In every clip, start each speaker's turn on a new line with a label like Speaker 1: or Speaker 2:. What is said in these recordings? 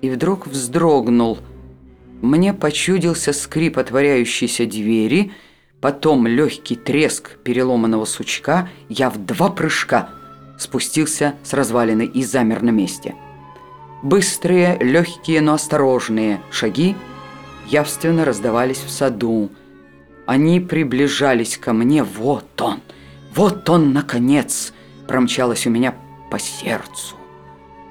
Speaker 1: и вдруг вздрогнул. Мне почудился скрип отворяющейся двери, потом легкий треск переломанного сучка, я в два прыжка спустился с развалины и замер на месте. Быстрые, легкие, но осторожные шаги явственно раздавались в саду. Они приближались ко мне. Вот он! Вот он, наконец! Промчалось у меня по сердцу.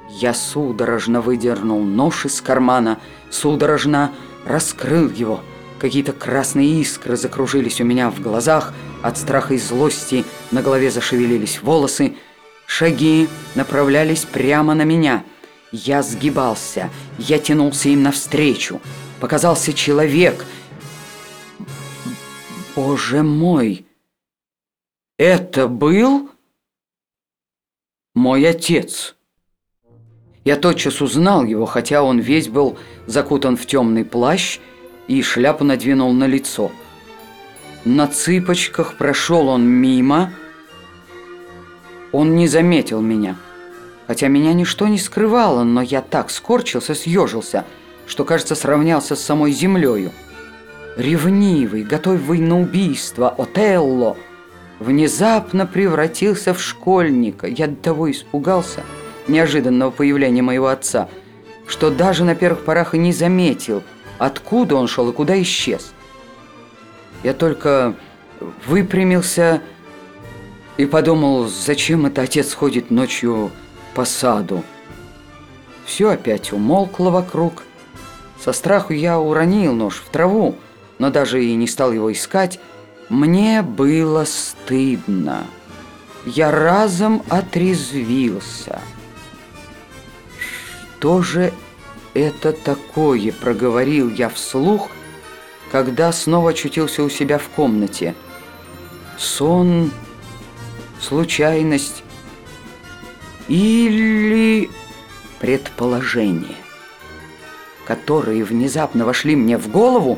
Speaker 1: Я судорожно выдернул нож из кармана, судорожно раскрыл его. Какие-то красные искры закружились у меня в глазах, от страха и злости на голове зашевелились волосы. Шаги направлялись прямо на меня. Я сгибался, я тянулся им навстречу. Показался человек. Боже мой! Это был мой отец. Я тотчас узнал его, хотя он весь был закутан в темный плащ и шляпу надвинул на лицо. На цыпочках прошел он мимо. Он не заметил меня. Хотя меня ничто не скрывало, но я так скорчился, съежился, что, кажется, сравнялся с самой землею. Ревнивый, готовый на убийство, Отелло, внезапно превратился в школьника. Я до того испугался – неожиданного появления моего отца, что даже на первых порах и не заметил, откуда он шел и куда исчез. Я только выпрямился и подумал, зачем это отец ходит ночью по саду. Все опять умолкло вокруг. Со страху я уронил нож в траву, но даже и не стал его искать. Мне было стыдно. Я разом отрезвился. «Что же это такое?» – проговорил я вслух, когда снова очутился у себя в комнате. «Сон, случайность или предположение, которые внезапно вошли мне в голову,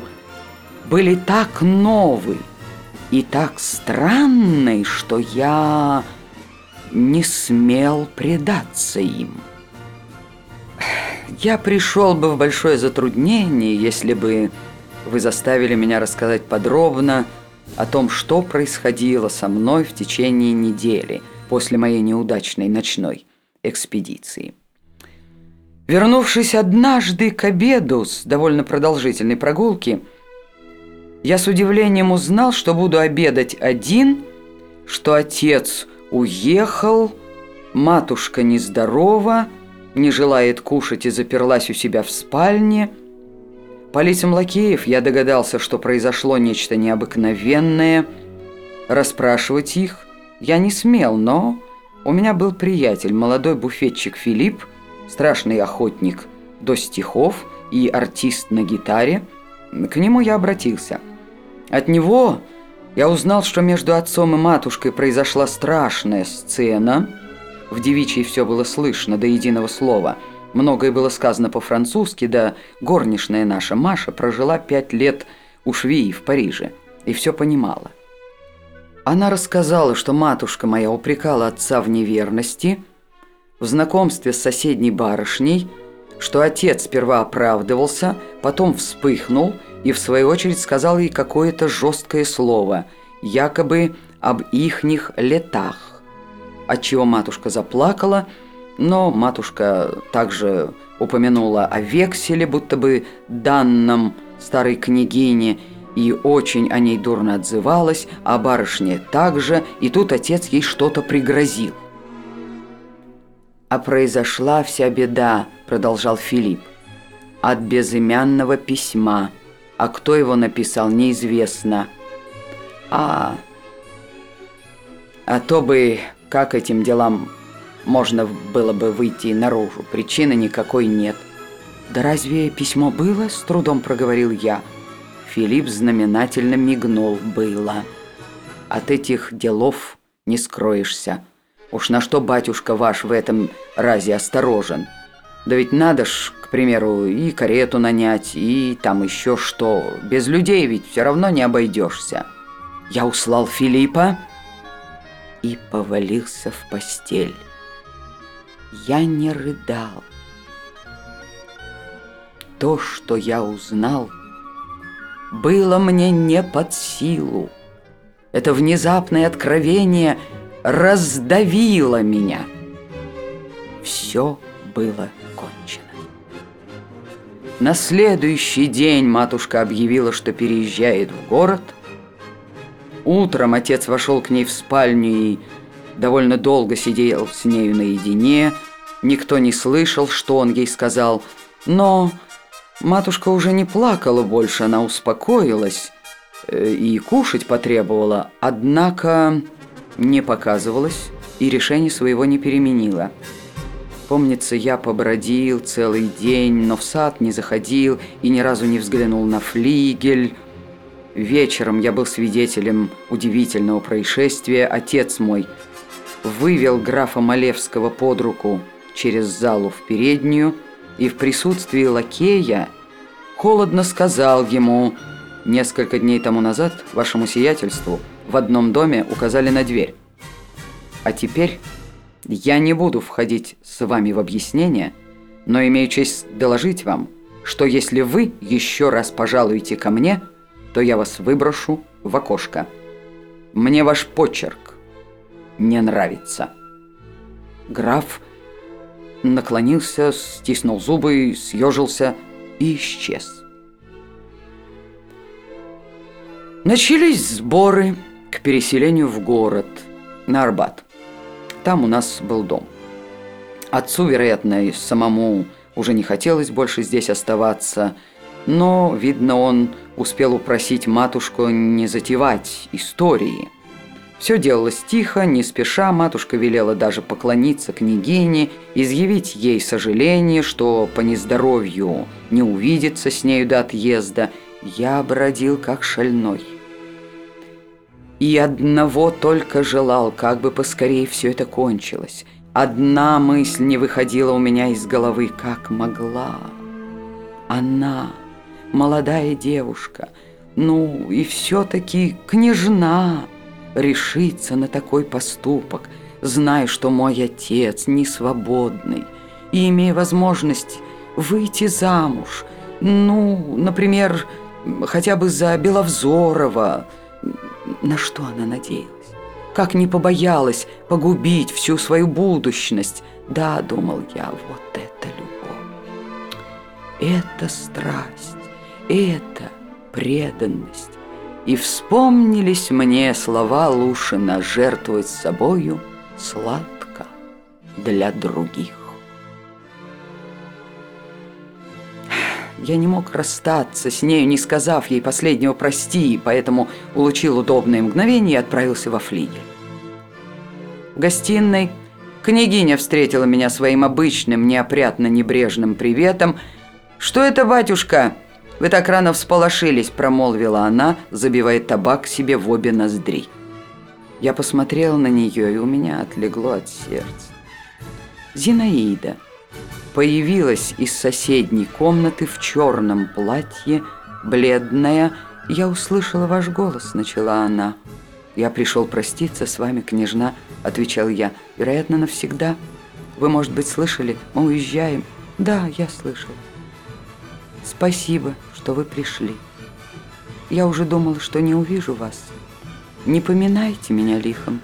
Speaker 1: были так новы и так странны, что я не смел предаться им». Я пришел бы в большое затруднение, если бы вы заставили меня рассказать подробно о том, что происходило со мной в течение недели после моей неудачной ночной экспедиции. Вернувшись однажды к обеду с довольно продолжительной прогулки, я с удивлением узнал, что буду обедать один, что отец уехал, матушка нездорова, не желает кушать и заперлась у себя в спальне. По лицам лакеев я догадался, что произошло нечто необыкновенное. Расспрашивать их я не смел, но у меня был приятель, молодой буфетчик Филипп, страшный охотник до стихов и артист на гитаре. К нему я обратился. От него я узнал, что между отцом и матушкой произошла страшная сцена – в девичьей все было слышно до единого слова. Многое было сказано по-французски, да горничная наша Маша прожила пять лет у швеи в Париже и все понимала. Она рассказала, что матушка моя упрекала отца в неверности, в знакомстве с соседней барышней, что отец сперва оправдывался, потом вспыхнул и в свою очередь сказал ей какое-то жесткое слово, якобы об ихних летах отчего матушка заплакала, но матушка также упомянула о векселе, будто бы данном старой княгине, и очень о ней дурно отзывалась, а барышне также, и тут отец ей что-то пригрозил. «А произошла вся беда», — продолжал Филипп, — «от безымянного письма, а кто его написал, неизвестно. А... а то бы как этим делам можно было бы выйти наружу? Причины никакой нет. «Да разве письмо было?» – с трудом проговорил я. Филипп знаменательно мигнул «было». «От этих делов не скроешься. Уж на что батюшка ваш в этом разе осторожен? Да ведь надо ж, к примеру, и карету нанять, и там еще что. Без людей ведь все равно не обойдешься». Я услал Филиппа, и повалился в постель. Я не рыдал. то, что я узнал, было мне не под силу. Это внезапное откровение раздавило меня. Все было кончено. На следующий день матушка объявила, что переезжает в город. Утром отец вошел к ней в спальню и довольно долго сидел с нею наедине. Никто не слышал, что он ей сказал, но матушка уже не плакала больше, она успокоилась э, и кушать потребовала, однако не показывалась и решение своего не переменила. Помнится, я побродил целый день, но в сад не заходил и ни разу не взглянул на флигель. Вечером я был свидетелем удивительного происшествия. Отец мой вывел графа Малевского под руку через залу в переднюю и в присутствии лакея холодно сказал ему «Несколько дней тому назад вашему сиятельству в одном доме указали на дверь. А теперь я не буду входить с вами в объяснение, но имею честь доложить вам, что если вы еще раз пожалуете ко мне, то я вас выброшу в окошко. Мне ваш почерк не нравится». Граф наклонился, стиснул зубы, съежился и исчез. Начались сборы к переселению в город, на Арбат. Там у нас был дом. Отцу, вероятно, и самому уже не хотелось больше здесь оставаться, но, видно, он успел упросить матушку не затевать истории. Все делалось тихо, не спеша, матушка велела даже поклониться княгине, изъявить ей сожаление, что по нездоровью не увидится с нею до отъезда. Я бродил как шальной. И одного только желал, как бы поскорее все это кончилось. Одна мысль не выходила у меня из головы, как могла. Она, молодая девушка, ну и все-таки княжна, решиться на такой поступок, зная, что мой отец не свободный, и имея возможность выйти замуж, ну, например, хотя бы за Беловзорова, на что она надеялась? Как не побоялась погубить всю свою будущность? Да, думал я, вот это любовь. Это страсть, это преданность. И вспомнились мне слова Лушина «жертвовать собою сладко для других». Я не мог расстаться с нею, не сказав ей последнего «прости», поэтому улучил удобное мгновение и отправился во флигель. В гостиной княгиня встретила меня своим обычным, неопрятно-небрежным приветом. «Что это, батюшка? Вы так рано всполошились», – промолвила она, забивая табак себе в обе ноздри. Я посмотрел на нее, и у меня отлегло от сердца. «Зинаида», появилась из соседней комнаты в черном платье, бледная. «Я услышала ваш голос», — начала она. «Я пришел проститься с вами, княжна», — отвечал я. «Вероятно, навсегда. Вы, может быть, слышали? Мы уезжаем». «Да, я слышала». «Спасибо, что вы пришли. Я уже думала, что не увижу вас. Не поминайте меня лихом.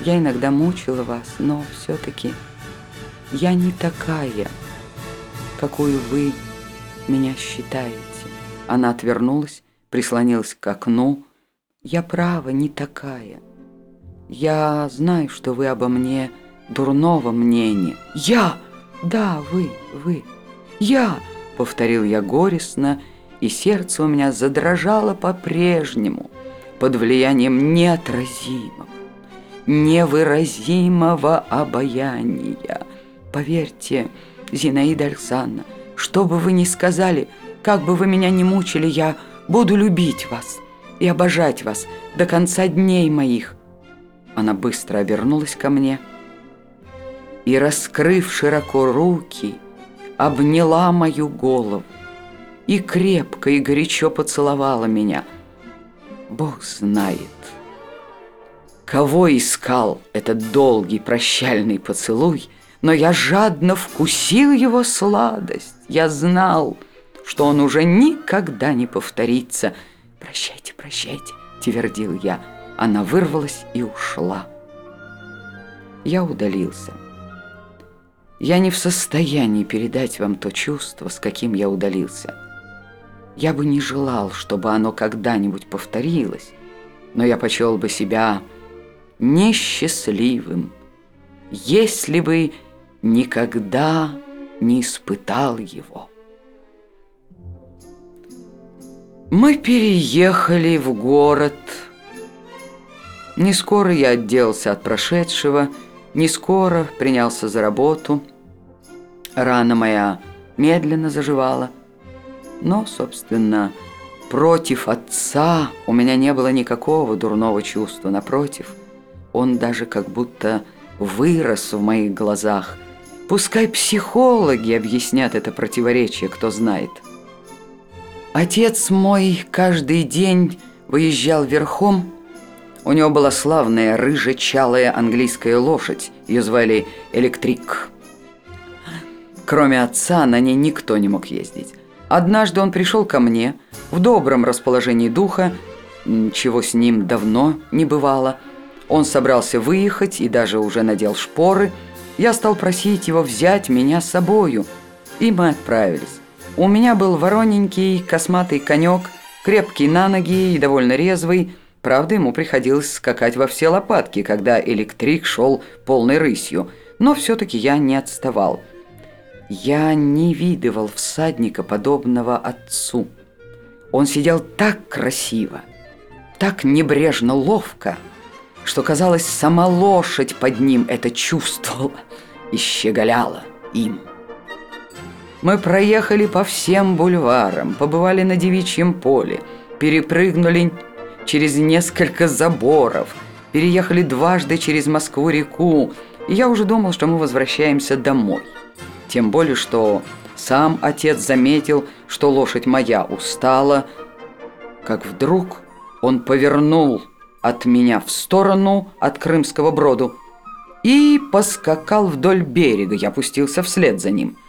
Speaker 1: Я иногда мучила вас, но все-таки...» Я не такая, какую вы меня считаете. Она отвернулась, прислонилась к окну. Я право не такая. Я знаю, что вы обо мне дурного мнения. Я! Да, вы, вы. Я! Повторил я горестно, и сердце у меня задрожало по-прежнему под влиянием неотразимого, невыразимого обаяния. Поверьте, Зинаида Александровна, что бы вы ни сказали, как бы вы меня ни мучили, я буду любить вас и обожать вас до конца дней моих. Она быстро обернулась ко мне и, раскрыв широко руки, обняла мою голову и крепко и горячо поцеловала меня. Бог знает, кого искал этот долгий прощальный поцелуй – но я жадно вкусил его сладость. Я знал, что он уже никогда не повторится. «Прощайте, прощайте», — твердил я. Она вырвалась и ушла. Я удалился. Я не в состоянии передать вам то чувство, с каким я удалился. Я бы не желал, чтобы оно когда-нибудь повторилось, но я почел бы себя несчастливым, если бы никогда не испытал его. Мы переехали в город. Не скоро я отделался от прошедшего, не скоро принялся за работу. Рана моя медленно заживала, но, собственно, против отца у меня не было никакого дурного чувства. Напротив, он даже как будто вырос в моих глазах. Пускай психологи объяснят это противоречие, кто знает. Отец мой каждый день выезжал верхом. У него была славная рыжечалая английская лошадь. Ее звали Электрик. Кроме отца на ней никто не мог ездить. Однажды он пришел ко мне в добром расположении духа, чего с ним давно не бывало. Он собрался выехать и даже уже надел шпоры. Я стал просить его взять меня с собою, и мы отправились. У меня был вороненький косматый конек, крепкий на ноги и довольно резвый. Правда, ему приходилось скакать во все лопатки, когда электрик шел полной рысью, но все-таки я не отставал. Я не видывал всадника, подобного отцу. Он сидел так красиво, так небрежно ловко, что, казалось, сама лошадь под ним это чувствовала и щеголяла им. Мы проехали по всем бульварам, побывали на девичьем поле, перепрыгнули через несколько заборов, переехали дважды через Москву-реку, и я уже думал, что мы возвращаемся домой. Тем более, что сам отец заметил, что лошадь моя устала, как вдруг он повернул от меня в сторону от Крымского броду и поскакал вдоль берега. Я пустился вслед за ним –